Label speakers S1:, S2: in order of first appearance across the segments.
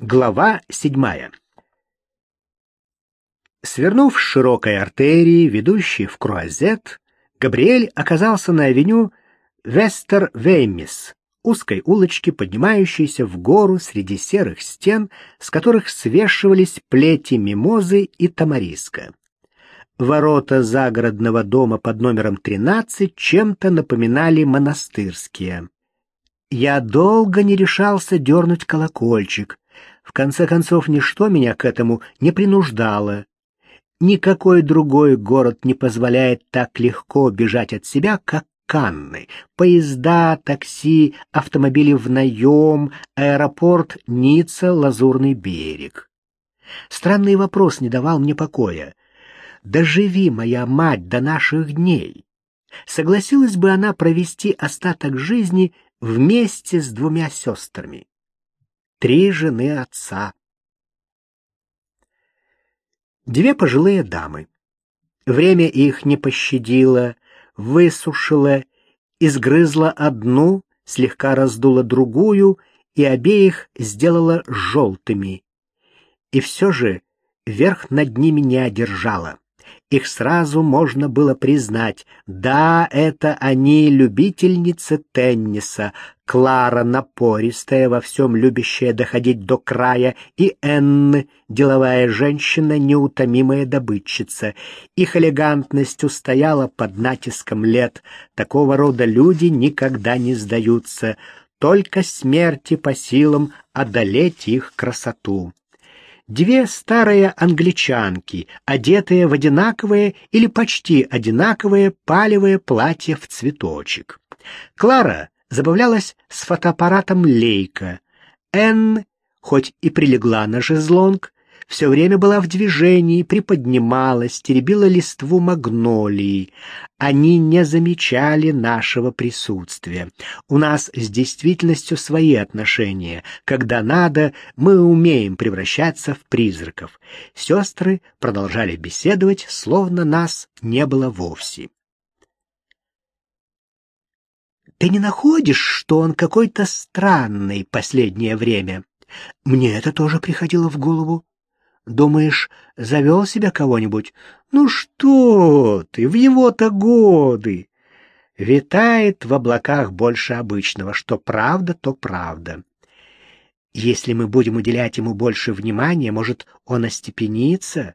S1: Глава седьмая. Свернув с широкой артерии, ведущей в Круазет, Габриэль оказался на авеню Вестер-Веймис, узкой улочке, поднимающейся в гору среди серых стен, с которых свешивались плети мимозы и тамариска. Ворота загородного дома под номером 13 чем-то напоминали монастырские. Я долго не решался дернуть колокольчик. В конце концов, ничто меня к этому не принуждало. Никакой другой город не позволяет так легко бежать от себя, как Канны. Поезда, такси, автомобили в наем, аэропорт Ницца, Лазурный берег. Странный вопрос не давал мне покоя. Доживи моя мать до наших дней. Согласилась бы она провести остаток жизни вместе с двумя сестрами. Три жены отца. Две пожилые дамы. Время их не пощадило, высушило, изгрызло одну, слегка раздуло другую и обеих сделала желтыми. И все же верх над ними не одержала. Их сразу можно было признать. Да, это они, любительницы тенниса. Клара напористая, во всем любящая доходить до края, и Энн, деловая женщина, неутомимая добытчица. Их элегантность устояла под натиском лет. Такого рода люди никогда не сдаются. Только смерти по силам одолеть их красоту две старые англичанки, одетые в одинаковое или почти одинаковое палевое платье в цветочек. Клара забавлялась с фотоаппаратом Лейка. Энн, хоть и прилегла на жезлонг, все время была в движении, приподнималась, теребила листву магнолии. Они не замечали нашего присутствия. У нас с действительностью свои отношения. Когда надо, мы умеем превращаться в призраков. Сестры продолжали беседовать, словно нас не было вовсе. Ты не находишь, что он какой-то странный последнее время? Мне это тоже приходило в голову. Думаешь, завел себя кого-нибудь? Ну что ты, в его-то годы! Витает в облаках больше обычного, что правда, то правда. Если мы будем уделять ему больше внимания, может, он остепенится?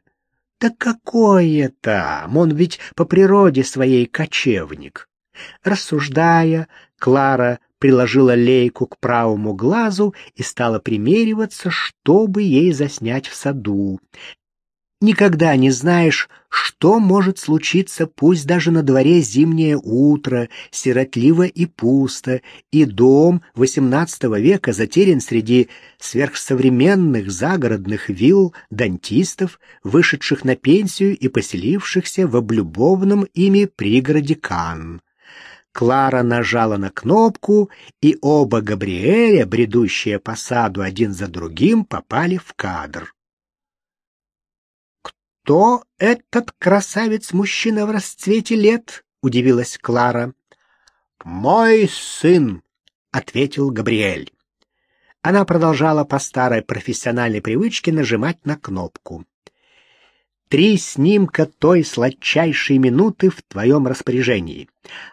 S1: Да какое там, он ведь по природе своей кочевник. Рассуждая, Клара приложила лейку к правому глазу и стала примериваться, чтобы ей заснять в саду. Никогда не знаешь, что может случиться, пусть даже на дворе зимнее утро, сиротливо и пусто, и дом XVIII века затерян среди сверхсовременных загородных вилл дантистов, вышедших на пенсию и поселившихся в облюбованном ими пригороде Канн. Клара нажала на кнопку, и оба Габриэля, бредущие по саду один за другим, попали в кадр. «Кто этот красавец-мужчина в расцвете лет?» — удивилась Клара. «Мой сын», — ответил Габриэль. Она продолжала по старой профессиональной привычке нажимать на кнопку. Три снимка той сладчайшей минуты в твоем распоряжении.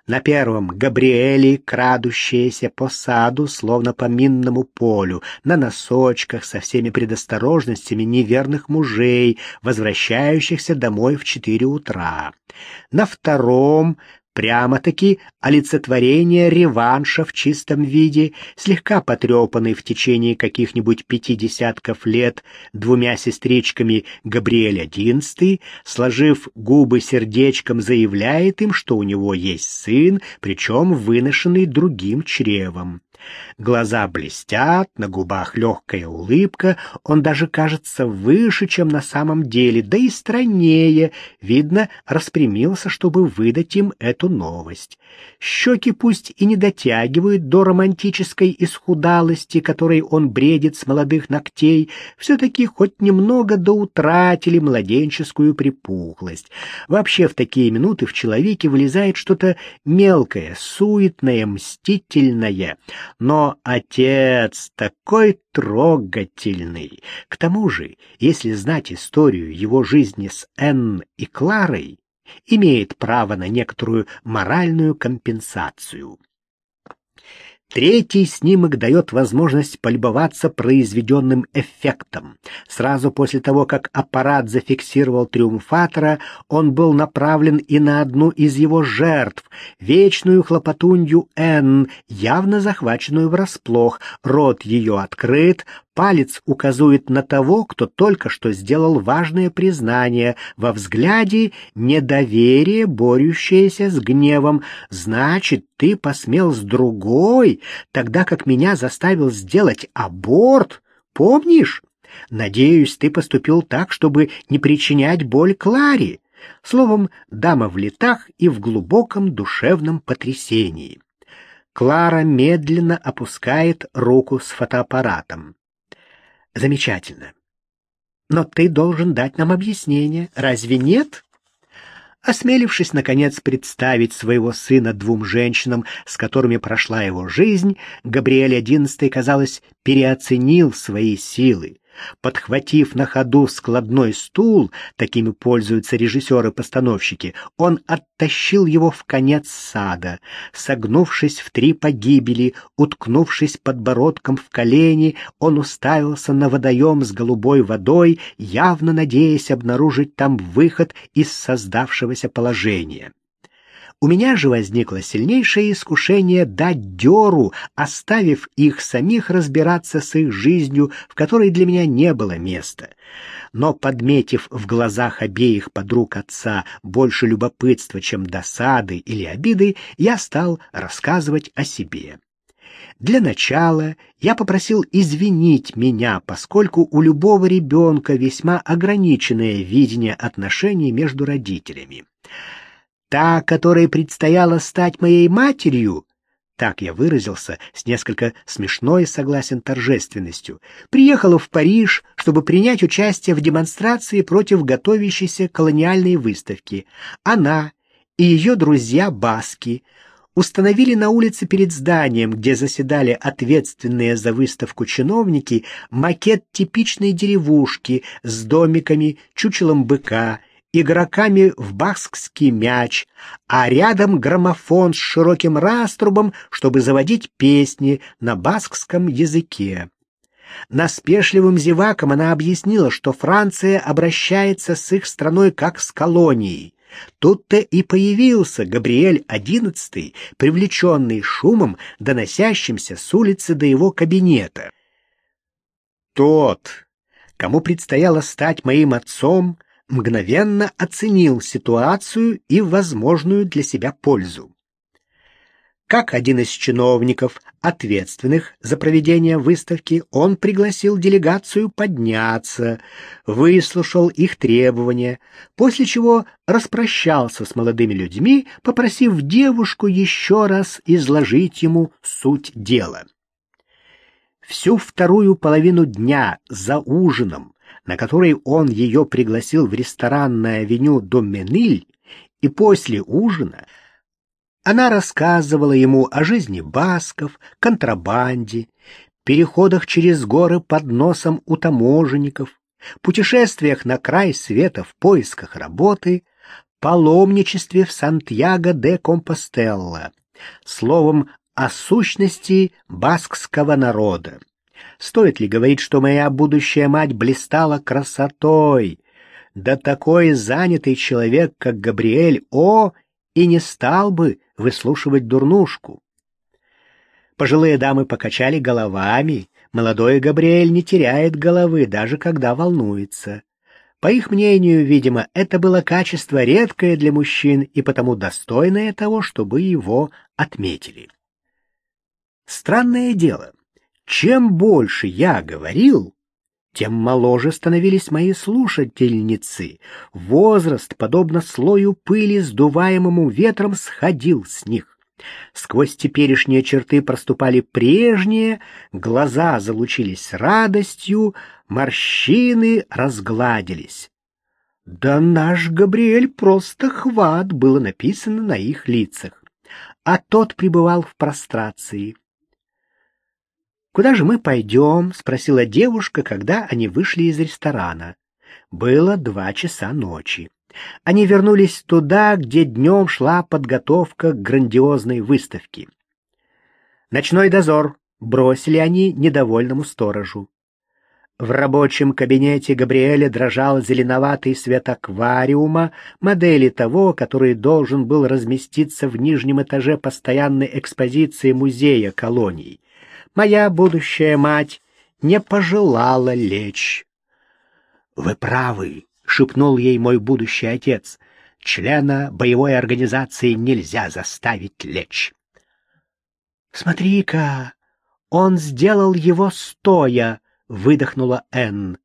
S1: На первом — Габриэли, крадущаяся по саду, словно по минному полю, на носочках со всеми предосторожностями неверных мужей, возвращающихся домой в четыре утра. На втором Прямо-таки олицетворение реванша в чистом виде, слегка потрепанный в течение каких-нибудь пяти десятков лет двумя сестричками Габриэль XI, сложив губы сердечком, заявляет им, что у него есть сын, причем выношенный другим чревом. Глаза блестят, на губах легкая улыбка, он даже кажется выше, чем на самом деле, да и стройнее, видно, распрямился, чтобы выдать им эту новость. Щеки пусть и не дотягивают до романтической исхудалости, которой он бредит с молодых ногтей, все-таки хоть немного до утратили младенческую припухлость. Вообще в такие минуты в человеке вылезает что-то мелкое, суетное, мстительное. Но отец такой трогательный. К тому же, если знать историю его жизни с Энн и Кларой, имеет право на некоторую моральную компенсацию. Третий снимок дает возможность полюбоваться произведенным эффектом. Сразу после того, как аппарат зафиксировал триумфатора, он был направлен и на одну из его жертв, вечную хлопотунью Н, явно захваченную врасплох. Рот ее открыт, Палец указывает на того, кто только что сделал важное признание. Во взгляде недоверие, борющееся с гневом. Значит, ты посмел с другой, тогда как меня заставил сделать аборт. Помнишь? Надеюсь, ты поступил так, чтобы не причинять боль Кларе. Словом, дама в летах и в глубоком душевном потрясении. Клара медленно опускает руку с фотоаппаратом. Замечательно. Но ты должен дать нам объяснение, разве нет? Осмелившись, наконец, представить своего сына двум женщинам, с которыми прошла его жизнь, Габриэль XI, казалось, переоценил свои силы. Подхватив на ходу складной стул, такими пользуются режиссеры-постановщики, он оттащил его в конец сада. Согнувшись в три погибели, уткнувшись подбородком в колени, он уставился на водоем с голубой водой, явно надеясь обнаружить там выход из создавшегося положения. У меня же возникло сильнейшее искушение дать дёру, оставив их самих разбираться с их жизнью, в которой для меня не было места. Но, подметив в глазах обеих подруг отца больше любопытства, чем досады или обиды, я стал рассказывать о себе. Для начала я попросил извинить меня, поскольку у любого ребенка весьма ограниченное видение отношений между родителями. Та, которой предстояло стать моей матерью, так я выразился с несколько смешной, согласен, торжественностью, приехала в Париж, чтобы принять участие в демонстрации против готовящейся колониальной выставки. Она и ее друзья-баски установили на улице перед зданием, где заседали ответственные за выставку чиновники, макет типичной деревушки с домиками, чучелом быка игроками в баскский мяч, а рядом граммофон с широким раструбом, чтобы заводить песни на баскском языке. Наспешливым зевакам она объяснила, что Франция обращается с их страной как с колонией. Тут-то и появился Габриэль XI, привлеченный шумом, доносящимся с улицы до его кабинета. Тот, кому предстояло стать моим отцом, мгновенно оценил ситуацию и возможную для себя пользу. Как один из чиновников, ответственных за проведение выставки, он пригласил делегацию подняться, выслушал их требования, после чего распрощался с молодыми людьми, попросив девушку еще раз изложить ему суть дела. Всю вторую половину дня за ужином на который он ее пригласил в ресторан на авеню Домениль, и после ужина она рассказывала ему о жизни басков, контрабанде, переходах через горы под носом у таможенников, путешествиях на край света в поисках работы, паломничестве в Сантьяго де Компостелло, словом, о сущности баскского народа. Стоит ли говорить, что моя будущая мать блистала красотой? Да такой занятый человек, как Габриэль О, и не стал бы выслушивать дурнушку. Пожилые дамы покачали головами. Молодой Габриэль не теряет головы, даже когда волнуется. По их мнению, видимо, это было качество редкое для мужчин и потому достойное того, чтобы его отметили. Странное дело. Чем больше я говорил, тем моложе становились мои слушательницы. Возраст, подобно слою пыли, сдуваемому ветром, сходил с них. Сквозь теперешние черты проступали прежние, глаза залучились радостью, морщины разгладились. «Да наш Габриэль просто хват!» было написано на их лицах. А тот пребывал в прострации. «Куда же мы пойдем?» — спросила девушка, когда они вышли из ресторана. Было два часа ночи. Они вернулись туда, где днем шла подготовка к грандиозной выставке. «Ночной дозор», — бросили они недовольному сторожу. В рабочем кабинете Габриэля дрожал зеленоватый свет аквариума, модели того, который должен был разместиться в нижнем этаже постоянной экспозиции музея колоний. Моя будущая мать не пожелала лечь. «Вы правы», — шепнул ей мой будущий отец. «Члена боевой организации нельзя заставить лечь». «Смотри-ка, он сделал его стоя», выдохнула Энн.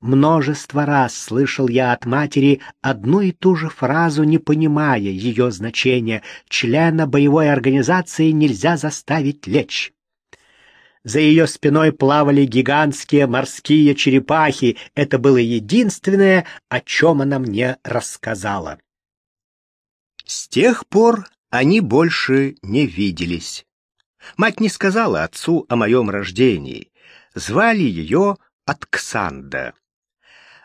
S1: Множество раз слышал я от матери одну и ту же фразу, не понимая ее значения. Члена боевой организации нельзя заставить лечь. За ее спиной плавали гигантские морские черепахи. Это было единственное, о чем она мне рассказала. С тех пор они больше не виделись. Мать не сказала отцу о моем рождении. Звали ее Атксанда.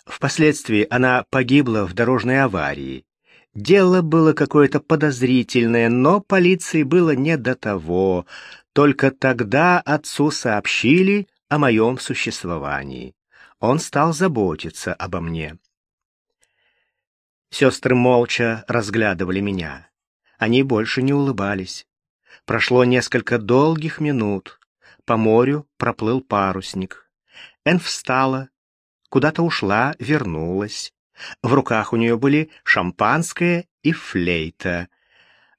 S1: Впоследствии она погибла в дорожной аварии. Дело было какое-то подозрительное, но полиции было не до того. Только тогда отцу сообщили о моем существовании. Он стал заботиться обо мне. Сестры молча разглядывали меня. Они больше не улыбались. Прошло несколько долгих минут. По морю проплыл парусник. Эн встала, куда-то ушла, вернулась. В руках у нее были шампанское и флейта.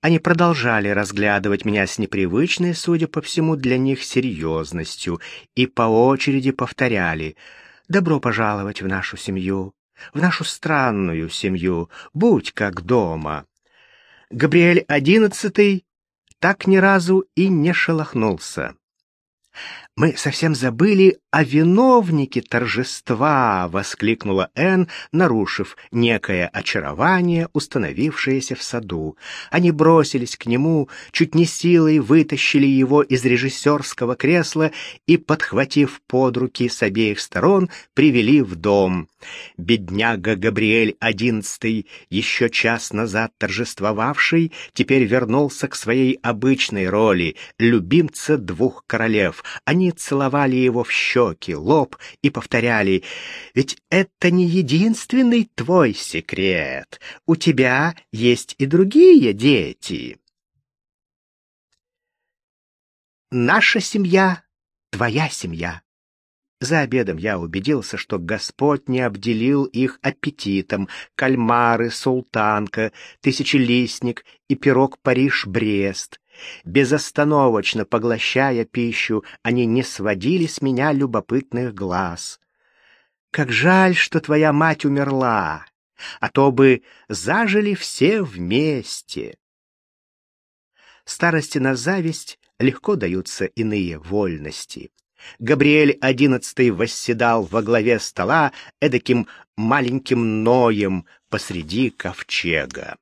S1: Они продолжали разглядывать меня с непривычной, судя по всему, для них серьезностью и по очереди повторяли «Добро пожаловать в нашу семью, в нашу странную семью, будь как дома». Габриэль одиннадцатый так ни разу и не шелохнулся. «Мы совсем забыли о виновнике торжества!» — воскликнула Энн, нарушив некое очарование, установившееся в саду. Они бросились к нему, чуть не силой вытащили его из режиссерского кресла и, подхватив под руки с обеих сторон, привели в дом. Бедняга Габриэль одиннадцатый, еще час назад торжествовавший, теперь вернулся к своей обычной роли — любимца двух королев. Они целовали его в щеки, лоб и повторяли «Ведь это не единственный твой секрет. У тебя есть и другие дети». Наша семья — твоя семья. За обедом я убедился, что Господь не обделил их аппетитом. Кальмары, султанка, тысячелистник и пирог Париж-Брест. Безостановочно поглощая пищу, они не сводили с меня любопытных глаз. Как жаль, что твоя мать умерла, а то бы зажили все вместе. Старости на зависть легко даются иные вольности. Габриэль одиннадцатый восседал во главе стола эдаким маленьким Ноем посреди ковчега.